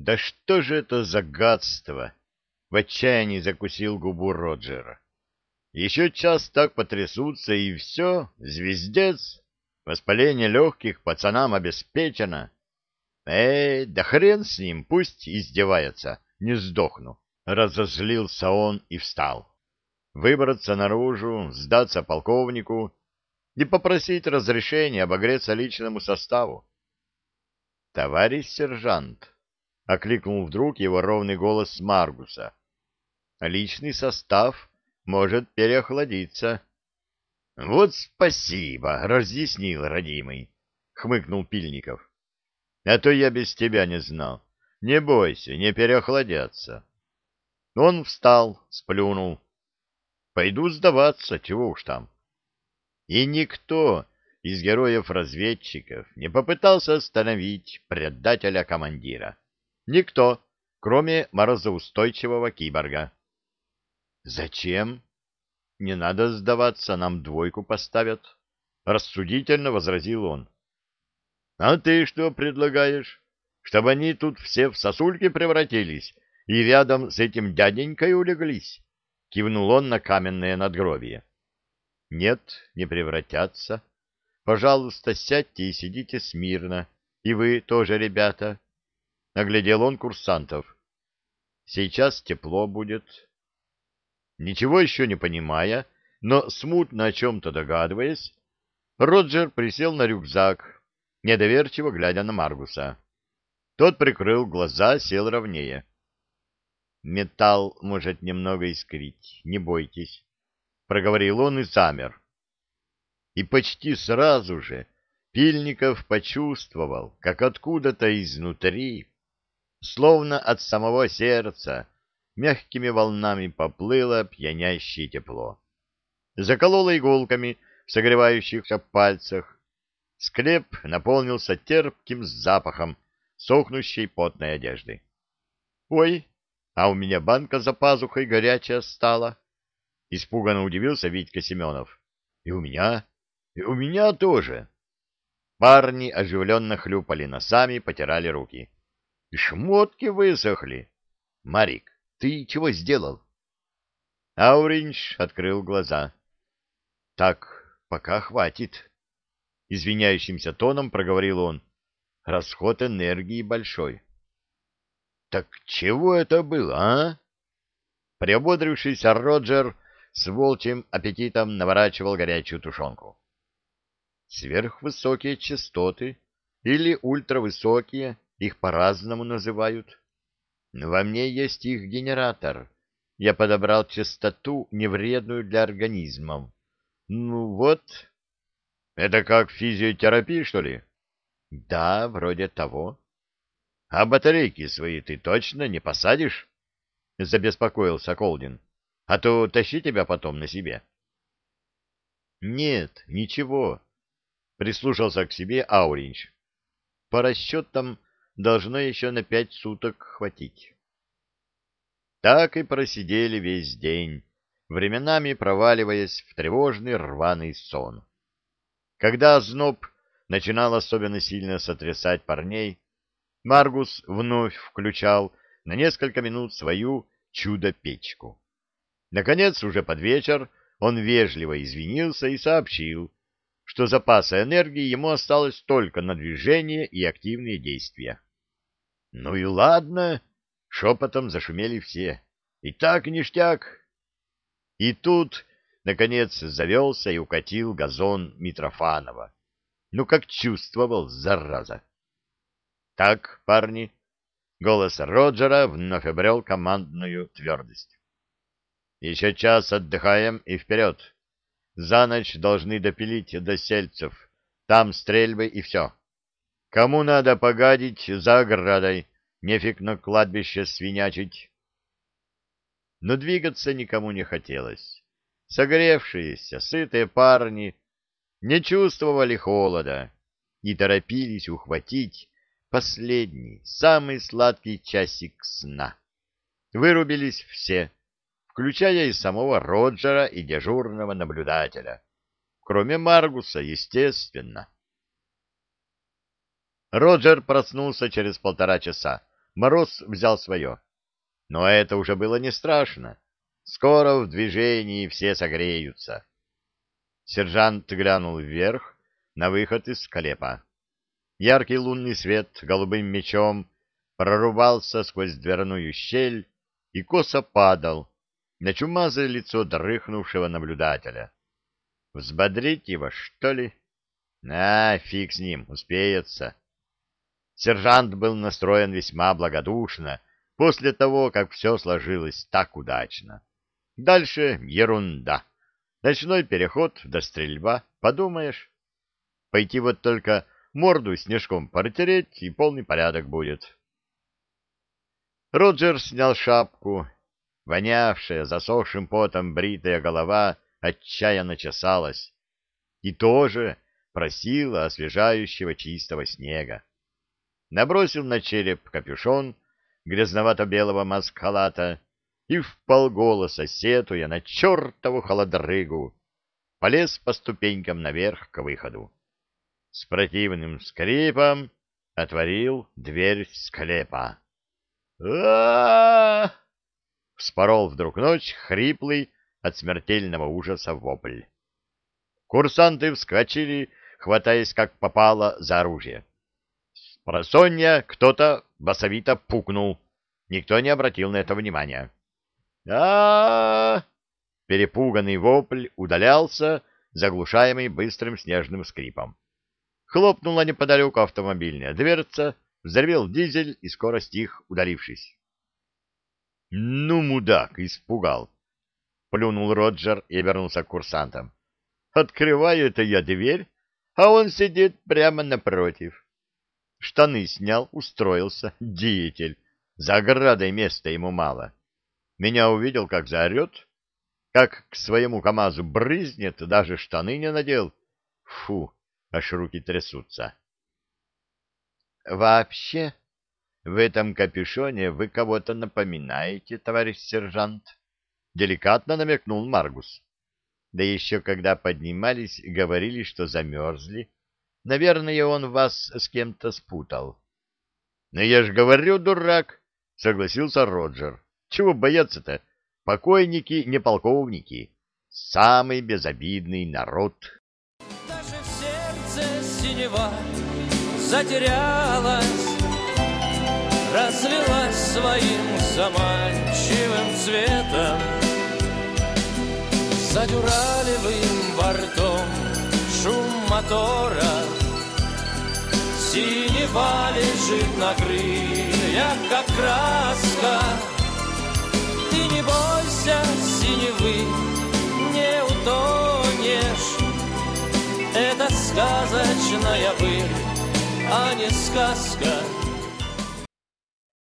Да что же это за гадство? В отчаянии закусил губу Роджера. Еще час так потрясутся, и все, звездец. Воспаление легких пацанам обеспечено. Эй, да хрен с ним, пусть издевается, не сдохну. Разозлился он и встал. Выбраться наружу, сдаться полковнику и попросить разрешения обогреться личному составу. — Товарищ сержант, — окликнул вдруг его ровный голос Маргуса, — личный состав может переохладиться. — Вот спасибо, разъяснил, родимый, — хмыкнул Пильников. — А то я без тебя не знал. Не бойся, не переохладятся. Он встал, сплюнул. — Пойду сдаваться, чего уж там. И никто из героев-разведчиков не попытался остановить предателя командира. Никто, кроме морозоустойчивого киборга. «Зачем? Не надо сдаваться, нам двойку поставят», — рассудительно возразил он. «А ты что предлагаешь? Чтобы они тут все в сосульки превратились и рядом с этим дяденькой улеглись?» — кивнул он на каменное надгробие. «Нет, не превратятся. Пожалуйста, сядьте и сидите смирно. И вы тоже, ребята». Наглядел он курсантов. «Сейчас тепло будет, Ничего еще не понимая, но смутно о чем-то догадываясь, Роджер присел на рюкзак, недоверчиво глядя на Маргуса. Тот прикрыл глаза, сел ровнее. «Металл может немного искрить, не бойтесь», — проговорил он и замер. И почти сразу же Пильников почувствовал, как откуда-то изнутри, словно от самого сердца, мягкими волнами поплыло пьянящее тепло. Закололо иголками в согревающихся пальцах. Склеп наполнился терпким запахом сохнущей потной одежды. «Ой, а у меня банка за пазухой горячая стала!» Испуганно удивился Витька Семенов. «И у меня, и у меня тоже!» Парни оживленно хлюпали носами, потирали руки. «И шмотки высохли!» «Марик, ты чего сделал? Ауринч открыл глаза. Так, пока хватит. Извиняющимся тоном проговорил он. Расход энергии большой. Так чего это было, а? Приободрившийся Роджер с волчьим аппетитом наворачивал горячую тушенку. Сверхвысокие частоты или ультравысокие, их по-разному называют. Во мне есть их генератор. Я подобрал частоту, невредную для организмов. Ну вот. Это как физиотерапия, что ли? Да, вроде того. А батарейки свои ты точно не посадишь? Забеспокоился Колдин. А то тащи тебя потом на себе. Нет, ничего. Прислушался к себе Ауринч. По расчетам должно еще на пять суток хватить. Так и просидели весь день, временами проваливаясь в тревожный рваный сон. Когда озноб начинал особенно сильно сотрясать парней, Маргус вновь включал на несколько минут свою чудо-печку. Наконец, уже под вечер, он вежливо извинился и сообщил, что запаса энергии ему осталось только на движение и активные действия. — Ну и ладно, — шепотом зашумели все. — И так ништяк. И тут, наконец, завелся и укатил газон Митрофанова. Ну, как чувствовал, зараза. — Так, парни, — голос Роджера вновь обрел командную твердость. — Еще час отдыхаем и вперед. За ночь должны допилить до сельцев. Там стрельбы и все. Кому надо погадить за оградой, нефиг на кладбище свинячить. Но двигаться никому не хотелось. Согревшиеся, сытые парни не чувствовали холода и торопились ухватить последний, самый сладкий часик сна. Вырубились все, включая и самого Роджера и дежурного наблюдателя. Кроме Маргуса, естественно. Роджер проснулся через полтора часа. мороз взял свое. Но это уже было не страшно. Скоро в движении все согреются. Сержант глянул вверх на выход из склепа. Яркий лунный свет голубым мечом прорубался сквозь дверную щель и косо падал на чумазое лицо дрыхнувшего наблюдателя. Взбодрить его, что ли? А, фиг с ним, успеется. Сержант был настроен весьма благодушно после того, как все сложилось так удачно. Дальше ерунда. Ночной переход до стрельба, подумаешь. Пойти вот только морду снежком протереть, и полный порядок будет. Роджер снял шапку. Вонявшая, засохшим потом бритая голова отчаянно чесалась. И тоже просила освежающего чистого снега. Набросил на череп капюшон грязновато-белого маскалата и в полголоса сетуя на чертову холодрыгу полез по ступенькам наверх к выходу. С противным скрипом отворил дверь склепа. а Вспорол вдруг ночь хриплый от смертельного ужаса вопль. Курсанты вскочили, хватаясь как попало за оружие. Просонья кто-то басовито пукнул. Никто не обратил на это внимания а, Перепуганный вопль удалялся, заглушаемый быстрым снежным скрипом. Хлопнула неподалеку автомобильная дверца, взорвел дизель и скоро стих, удалившись. — Ну, мудак, испугал! — плюнул Роджер и обернулся к курсантам. — Открываю это я дверь, а он сидит прямо напротив. Штаны снял, устроился, деятель. За оградой места ему мало. Меня увидел, как заорет, как к своему КамАЗу брызнет, даже штаны не надел. Фу, аж руки трясутся. Вообще, в этом капюшоне вы кого-то напоминаете, товарищ сержант, деликатно намекнул Маргус. Да еще когда поднимались, говорили, что замерзли. Наверное, он вас с кем-то спутал. — Но я ж говорю, дурак, — согласился Роджер. Чего бояться-то? Покойники не полковники. Самый безобидный народ. Даже сердце синева затерялась, Разлилась своим заманчивым цветом. За бортом шум мотора Синева лежит на крыльях, как краска ты не бойся синевы, не утонешь. Это сказочная быль, а не сказка.